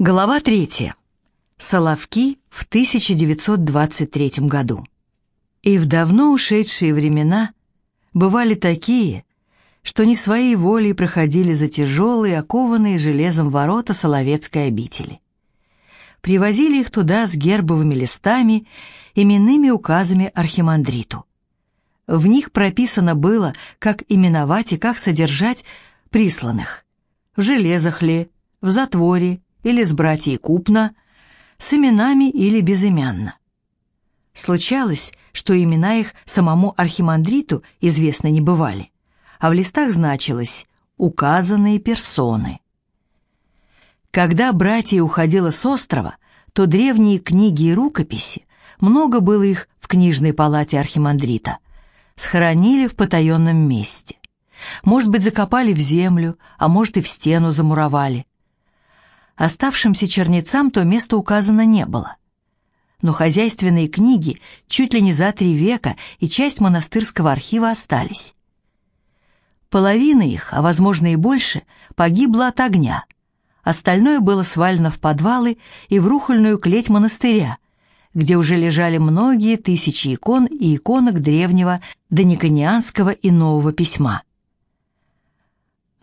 Глава третья. Соловки в 1923 году. И в давно ушедшие времена бывали такие, что не своей волей проходили за тяжелые, окованные железом ворота Соловецкой обители. Привозили их туда с гербовыми листами, именными указами архимандриту. В них прописано было, как именовать и как содержать присланных. В железах ли, в затворе или с братьей Купна, с именами или безымянно. Случалось, что имена их самому архимандриту известно не бывали, а в листах значилось «указанные персоны». Когда братья уходило с острова, то древние книги и рукописи, много было их в книжной палате архимандрита, схоронили в потаенном месте. Может быть, закопали в землю, а может и в стену замуровали. Оставшимся чернецам то место указано не было. Но хозяйственные книги чуть ли не за три века и часть монастырского архива остались. Половина их, а возможно и больше, погибла от огня. Остальное было свалено в подвалы и в рухольную клеть монастыря, где уже лежали многие тысячи икон и иконок древнего дониконианского и нового письма.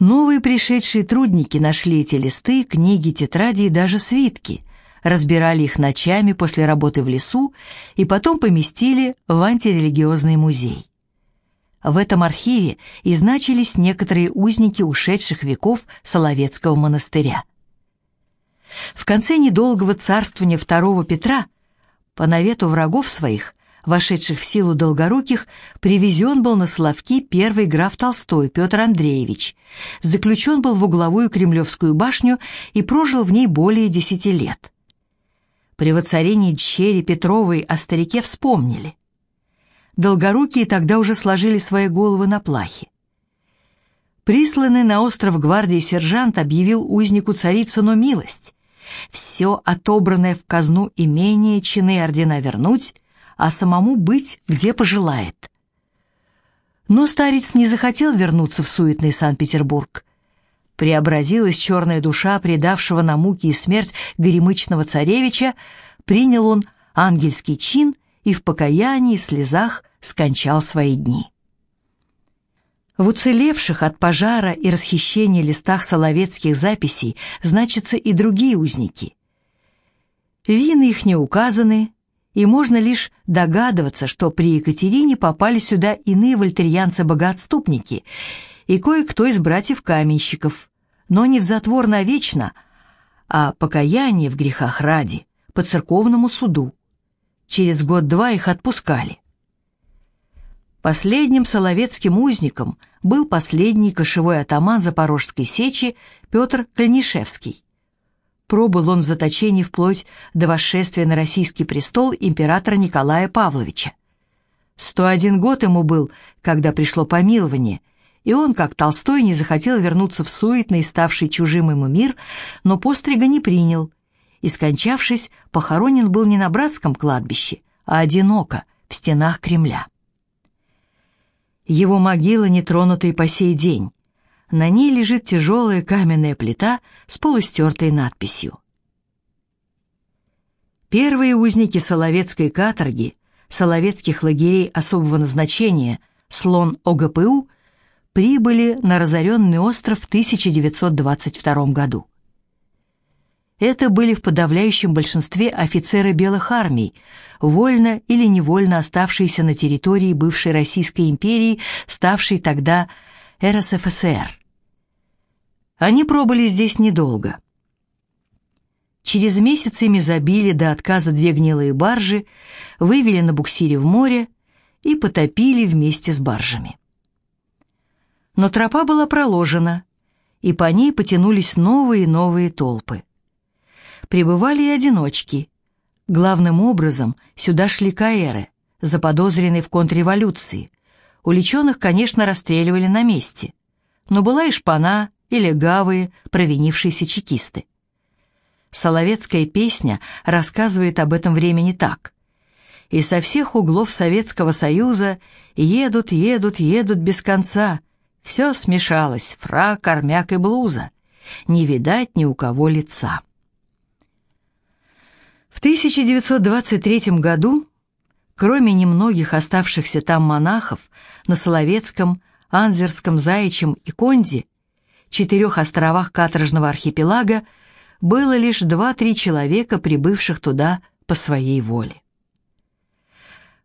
Новые пришедшие трудники нашли эти листы, книги, тетради и даже свитки, разбирали их ночами после работы в лесу и потом поместили в антирелигиозный музей. В этом архиве и значились некоторые узники ушедших веков Соловецкого монастыря. В конце недолгого царствования второго Петра, по навету врагов своих, вошедших в силу долгоруких, привезен был на Соловки первый граф Толстой Петр Андреевич, заключен был в угловую Кремлевскую башню и прожил в ней более десяти лет. При воцарении дщери Петровой о старике вспомнили. Долгорукие тогда уже сложили свои головы на плахе. Присланный на остров гвардии сержант объявил узнику царицыну милость. Все отобранное в казну имение, чины ордена вернуть, а самому быть, где пожелает. Но старец не захотел вернуться в суетный Санкт-Петербург. Преобразилась черная душа предавшего на муки и смерть горемычного царевича, принял он ангельский чин и в покаянии и слезах скончал свои дни. В уцелевших от пожара и расхищения листах соловецких записей значатся и другие узники. Вины их не указаны, и можно лишь догадываться, что при Екатерине попали сюда иные вольтерьянцы-богоотступники и кое-кто из братьев-каменщиков, но не в затвор навечно, а покаяние в грехах ради, по церковному суду. Через год-два их отпускали. Последним соловецким узником был последний кошевой атаман Запорожской сечи Петр Кальнишевский. Пробыл он в заточении вплоть до восшествия на российский престол императора Николая Павловича. 101 год ему был, когда пришло помилование, и он, как Толстой, не захотел вернуться в суетный, ставший чужим ему мир, но пострига не принял, и, скончавшись, похоронен был не на братском кладбище, а одиноко, в стенах Кремля. Его могила не тронута и по сей день, на ней лежит тяжелая каменная плита с полустертой надписью. Первые узники Соловецкой каторги, Соловецких лагерей особого назначения, слон ОГПУ, прибыли на разоренный остров в 1922 году. Это были в подавляющем большинстве офицеры белых армий, вольно или невольно оставшиеся на территории бывшей Российской империи, ставшей тогда РСФСР. Они пробыли здесь недолго. Через месяц ими забили до отказа две гнилые баржи, вывели на буксире в море и потопили вместе с баржами. Но тропа была проложена, и по ней потянулись новые и новые толпы. Прибывали и одиночки. Главным образом сюда шли каэры, заподозренные в контрреволюции. Уличенных, конечно, расстреливали на месте. Но была и шпана, и легавые, провинившиеся чекисты. Соловецкая песня рассказывает об этом времени так. И со всех углов Советского Союза едут, едут, едут без конца. Все смешалось, фрак, армяк и блуза. Не видать ни у кого лица. В 1923 году, кроме немногих оставшихся там монахов, на Соловецком, Анзерском, Заячьем и Конде, четырех островах каторжного архипелага, было лишь два-три человека, прибывших туда по своей воле.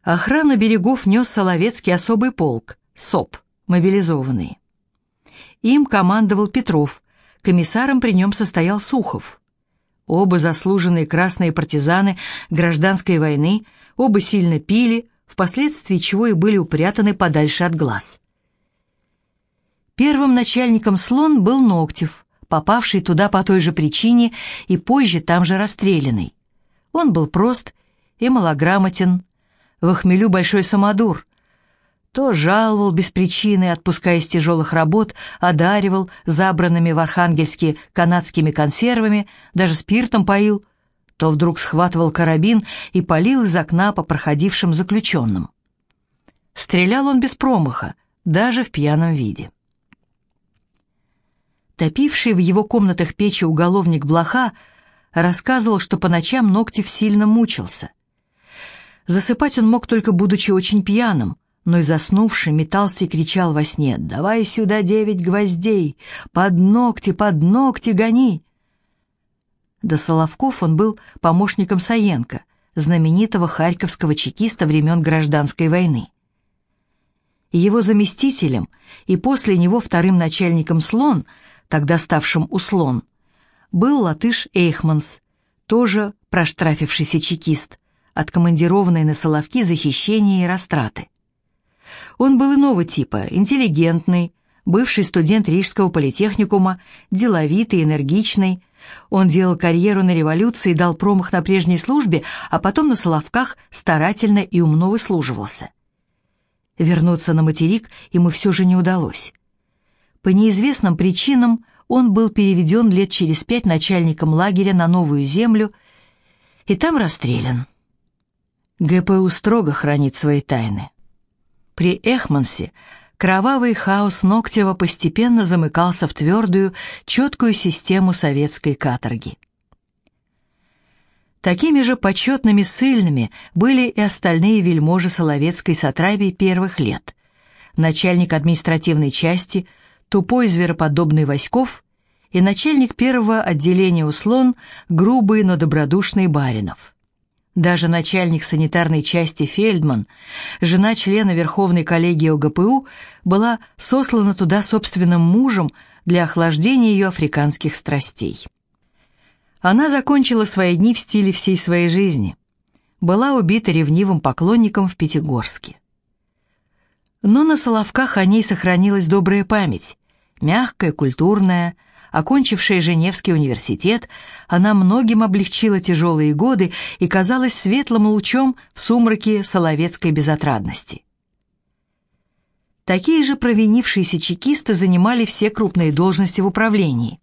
Охрану берегов нес Соловецкий особый полк, СОП, мобилизованные. Им командовал Петров, комиссаром при нем состоял Сухов. Оба заслуженные красные партизаны гражданской войны, оба сильно пили, впоследствии чего и были упрятаны подальше от глаз. Первым начальником слон был Ноктев, попавший туда по той же причине и позже там же расстрелянный. Он был прост и малограмотен, в хмелю большой самодур, то жаловал без причины, отпуская из тяжелых работ, одаривал забранными в Архангельске канадскими консервами, даже спиртом поил, то вдруг схватывал карабин и палил из окна по проходившим заключенным. Стрелял он без промаха, даже в пьяном виде. Топивший в его комнатах печи уголовник Блоха рассказывал, что по ночам Ногтев сильно мучился. Засыпать он мог только будучи очень пьяным, но и заснувший метался и кричал во сне «Давай сюда девять гвоздей! Под ногти, под ногти гони!» До Соловков он был помощником Саенко, знаменитого харьковского чекиста времен Гражданской войны. Его заместителем и после него вторым начальником «Слон», тогда ставшим «Услон», был латыш Эйхманс, тоже проштрафившийся чекист, откомандированный на Соловки за хищение и растраты. Он был иного типа, интеллигентный, бывший студент Рижского политехникума, деловитый, энергичный. Он делал карьеру на революции, дал промах на прежней службе, а потом на Соловках старательно и умно выслуживался. Вернуться на материк ему все же не удалось. По неизвестным причинам он был переведен лет через пять начальником лагеря на Новую Землю и там расстрелян. ГПУ строго хранит свои тайны. При Эхмансе кровавый хаос Ногтева постепенно замыкался в твердую, четкую систему советской каторги. Такими же почетными ссыльными были и остальные вельможи Соловецкой сатрапии первых лет. Начальник административной части, тупой звероподобный Васьков и начальник первого отделения услон, грубый, но добродушный Баринов. Даже начальник санитарной части Фельдман, жена члена Верховной коллегии ОГПУ, была сослана туда собственным мужем для охлаждения ее африканских страстей. Она закончила свои дни в стиле всей своей жизни. Была убита ревнивым поклонником в Пятигорске. Но на Соловках о ней сохранилась добрая память, мягкая, культурная, Окончившая Женевский университет, она многим облегчила тяжелые годы и казалась светлым лучом в сумраке соловецкой безотрадности. Такие же провинившиеся чекисты занимали все крупные должности в управлении.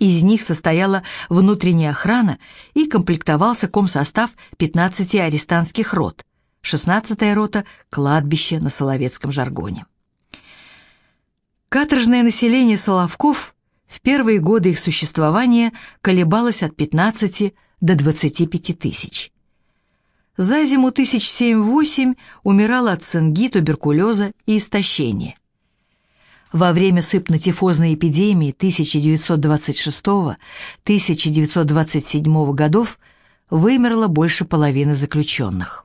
Из них состояла внутренняя охрана и комплектовался комсостав 15 арестантских рот, 16-я рота – кладбище на соловецком жаргоне. Каторжное население Соловков в первые годы их существования колебалось от 15 до 25 тысяч. За зиму 1007-8 умирало от цинги, туберкулеза и истощения. Во время сыпно-тифозной эпидемии 1926-1927 годов вымерло больше половины заключенных.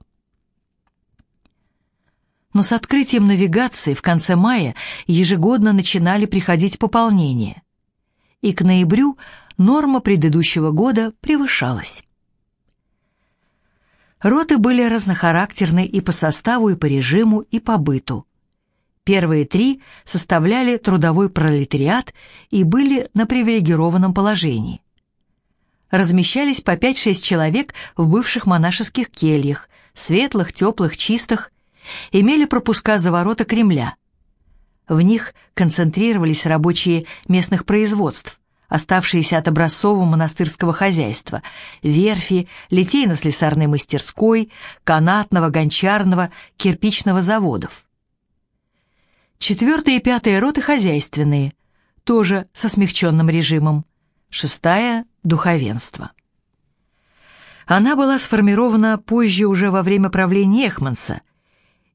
Но с открытием навигации в конце мая ежегодно начинали приходить пополнения и к ноябрю норма предыдущего года превышалась. Роты были разнохарактерны и по составу, и по режиму, и по быту. Первые три составляли трудовой пролетариат и были на привилегированном положении. Размещались по 5-6 человек в бывших монашеских кельях, светлых, теплых, чистых, имели пропуска за ворота Кремля – в них концентрировались рабочие местных производств, оставшиеся от образцового монастырского хозяйства, верфи, литейно-слесарной мастерской, канатного, гончарного, кирпичного заводов. Четвертая и пятая роты хозяйственные, тоже со смягченным режимом. Шестая – духовенство. Она была сформирована позже уже во время правления Эхманса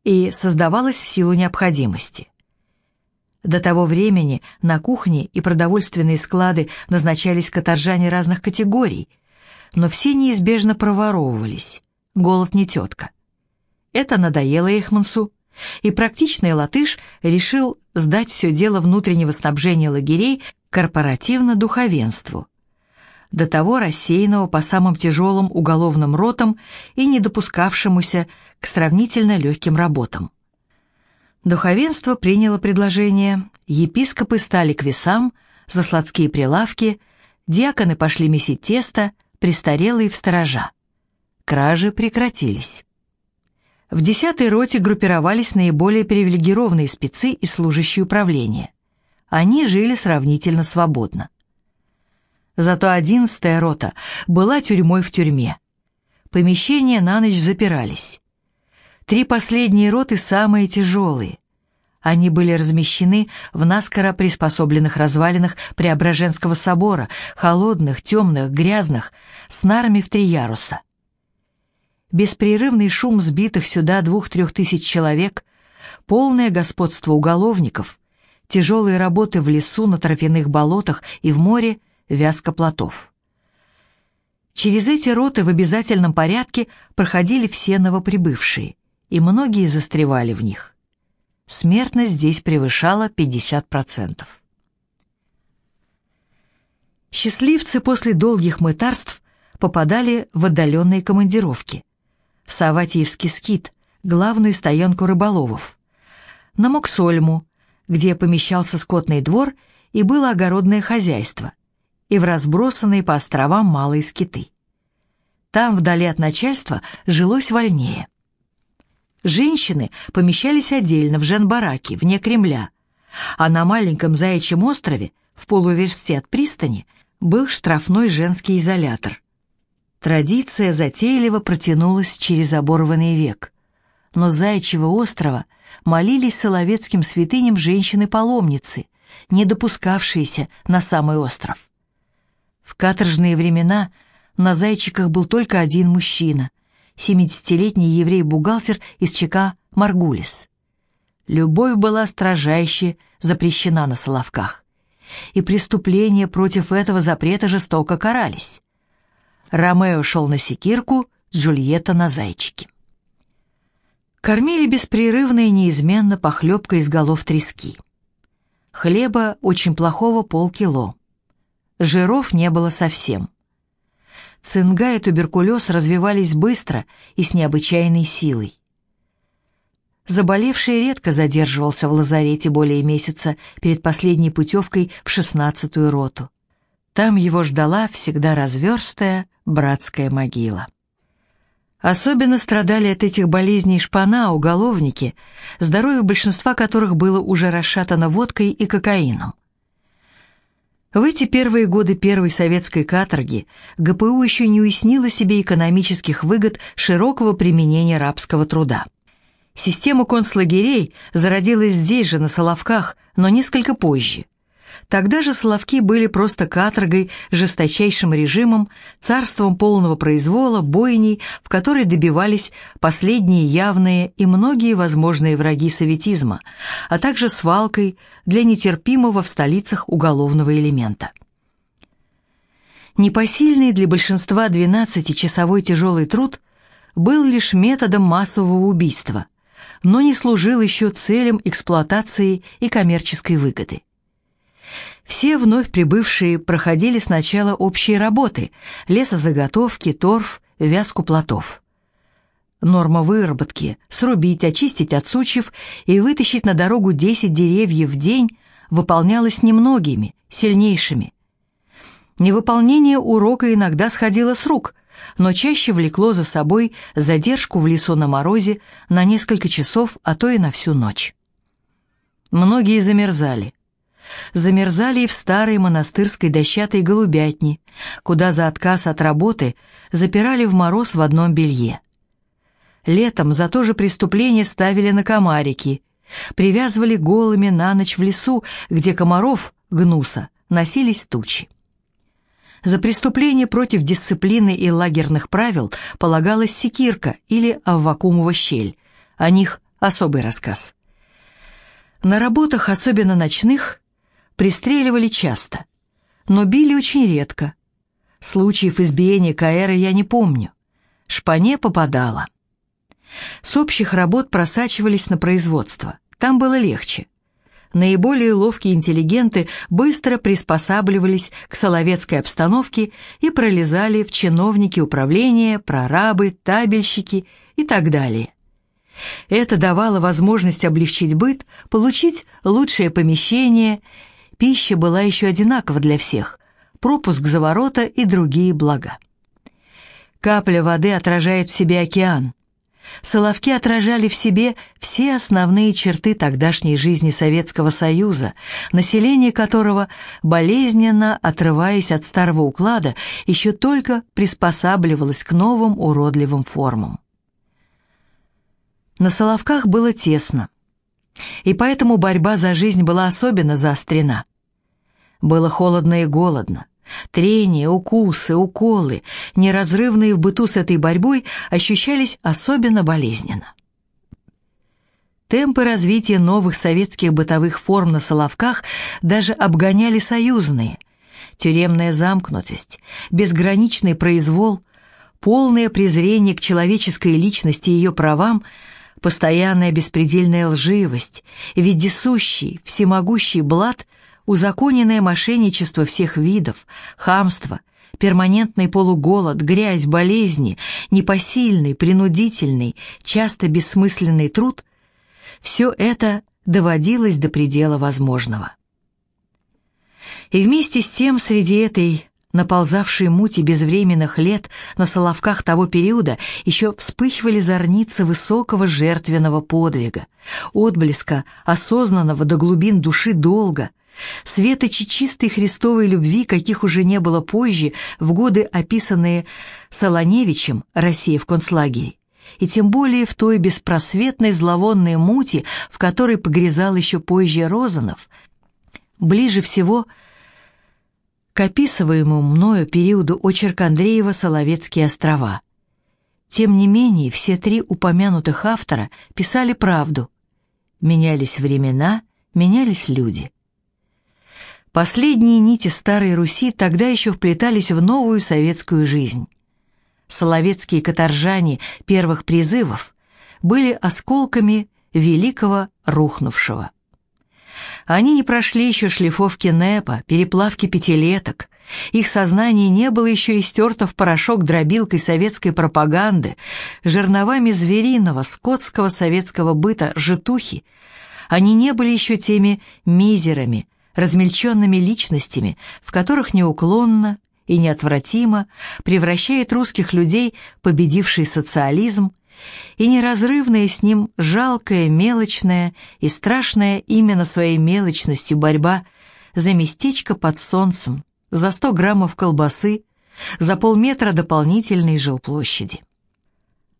и создавалась в силу необходимости. До того времени на кухне и продовольственные склады назначались каторжане разных категорий, но все неизбежно проворовывались. Голод не тетка. Это надоело Эхмансу, и практичный латыш решил сдать все дело внутреннего снабжения лагерей корпоративно-духовенству, до того рассеянного по самым тяжелым уголовным ротам и не допускавшемуся к сравнительно легким работам. Духовенство приняло предложение, епископы стали к весам, за сладкие прилавки, диаконы пошли месить тесто, престарелые в сторожа. Кражи прекратились. В десятой роте группировались наиболее привилегированные спецы и служащие управления. Они жили сравнительно свободно. Зато одиннадцатая рота была тюрьмой в тюрьме. Помещения на ночь запирались. Три последние роты самые тяжелые. Они были размещены в наскоро приспособленных развалинах Преображенского собора, холодных, темных, грязных, с нарами в три яруса. Беспрерывный шум сбитых сюда двух-трех тысяч человек, полное господство уголовников, тяжелые работы в лесу, на тропяных болотах и в море — вязка плотов. Через эти роты в обязательном порядке проходили все новоприбывшие, и многие застревали в них. Смертность здесь превышала 50%. Счастливцы после долгих мытарств попадали в отдаленные командировки. В Саватиевский скит, главную стоянку рыболовов. На Моксольму, где помещался скотный двор и было огородное хозяйство и в разбросанные по островам малые скиты. Там, вдали от начальства, жилось вольнее. Женщины помещались отдельно в Жен-бараке, вне Кремля, а на маленьком Заячьем острове, в полуверсте от пристани, был штрафной женский изолятор. Традиция затейливо протянулась через оборванный век. Но с Заячьего острова молились соловецким святыням женщины-паломницы, не допускавшиеся на самый остров. В каторжные времена на зайчиках был только один мужчина, 70-летний еврей-бухгалтер из ЧК Маргулис. Любовь была строжайше запрещена на Соловках, и преступления против этого запрета жестоко карались. Ромео шел на секирку, Джульетта на зайчике. Кормили беспрерывно и неизменно похлебкой из голов трески. Хлеба очень плохого полкило жиров не было совсем. Цинга и туберкулез развивались быстро и с необычайной силой. Заболевший редко задерживался в лазарете более месяца перед последней путевкой в шестнадцатую роту. Там его ждала всегда разверстая братская могила. Особенно страдали от этих болезней шпана, уголовники, здоровье большинства которых было уже расшатано водкой и кокаином. В эти первые годы первой советской каторги ГПУ еще не уяснила себе экономических выгод широкого применения рабского труда. Система концлагерей зародилась здесь же, на Соловках, но несколько позже. Тогда же Соловки были просто каторгой, жесточайшим режимом, царством полного произвола, бойней, в которой добивались последние явные и многие возможные враги советизма, а также свалкой для нетерпимого в столицах уголовного элемента. Непосильный для большинства 12-часовой тяжелый труд был лишь методом массового убийства, но не служил еще целям эксплуатации и коммерческой выгоды. Все вновь прибывшие проходили сначала общие работы – лесозаготовки, торф, вязку плотов. Норма выработки – срубить, очистить от сучьев и вытащить на дорогу 10 деревьев в день – выполнялась немногими, сильнейшими. Невыполнение урока иногда сходило с рук, но чаще влекло за собой задержку в лесу на морозе на несколько часов, а то и на всю ночь. Многие замерзали – замерзали и в старой монастырской дощатой голубятне, куда за отказ от работы запирали в мороз в одном белье. Летом за то же преступление ставили на комарики, привязывали голыми на ночь в лесу, где комаров, гнуса, носились тучи. За преступление против дисциплины и лагерных правил полагалась секирка или аввакумова щель. О них особый рассказ. На работах, особенно ночных, пристреливали часто, но били очень редко. Случаев избиения Каэра я не помню. Шпане попадала. С общих работ просачивались на производство. Там было легче. Наиболее ловкие интеллигенты быстро приспосабливались к соловецкой обстановке и пролезали в чиновники управления, прорабы, табельщики и так далее. Это давало возможность облегчить быт, получить лучшее помещение. Пища была еще одинакова для всех, пропуск за ворота и другие блага. Капля воды отражает в себе океан. Соловки отражали в себе все основные черты тогдашней жизни Советского Союза, население которого, болезненно отрываясь от старого уклада, еще только приспосабливалось к новым уродливым формам. На Соловках было тесно, и поэтому борьба за жизнь была особенно заострена. Было холодно и голодно. Трения, укусы, уколы, неразрывные в быту с этой борьбой, ощущались особенно болезненно. Темпы развития новых советских бытовых форм на Соловках даже обгоняли союзные. Тюремная замкнутость, безграничный произвол, полное презрение к человеческой личности и ее правам, постоянная беспредельная лживость, вездесущий, всемогущий блат – узаконенное мошенничество всех видов, хамство, перманентный полуголод, грязь, болезни, непосильный, принудительный, часто бессмысленный труд – все это доводилось до предела возможного. И вместе с тем среди этой наползавшей мути безвременных лет на соловках того периода еще вспыхивали зорницы высокого жертвенного подвига, отблеска осознанного до глубин души долга – Светочи чистой Христовой любви, каких уже не было позже, в годы, описанные Солоневичем «Россия в концлагере», и тем более в той беспросветной зловонной мути, в которой погрязал еще позже Розанов, ближе всего к описываемому мною периоду очерк Андреева «Соловецкие острова». Тем не менее, все три упомянутых автора писали правду. Менялись времена, менялись люди. Последние нити Старой Руси тогда еще вплетались в новую советскую жизнь. Соловецкие каторжане первых призывов были осколками великого рухнувшего. Они не прошли еще шлифовки НЭПа, переплавки пятилеток, их сознание не было еще истерто в порошок дробилкой советской пропаганды, жерновами звериного, скотского советского быта, житухи. Они не были еще теми мизерами, размельченными личностями, в которых неуклонно и неотвратимо превращает русских людей победивший социализм и неразрывная с ним жалкая, мелочная и страшная именно своей мелочностью борьба за местечко под солнцем, за сто граммов колбасы, за полметра дополнительной жилплощади.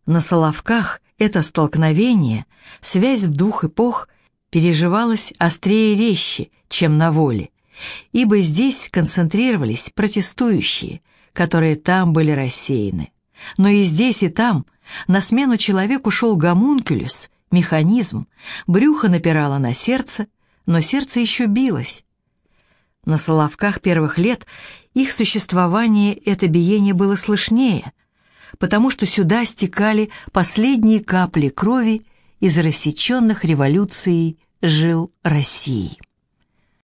На Соловках это столкновение, связь двух эпох переживалось острее резче, чем на воле, ибо здесь концентрировались протестующие, которые там были рассеяны. Но и здесь, и там на смену человеку шел гомункулюс, механизм, брюхо напирало на сердце, но сердце еще билось. На Соловках первых лет их существование это биение было слышнее, потому что сюда стекали последние капли крови из рассеченных революцией жил России.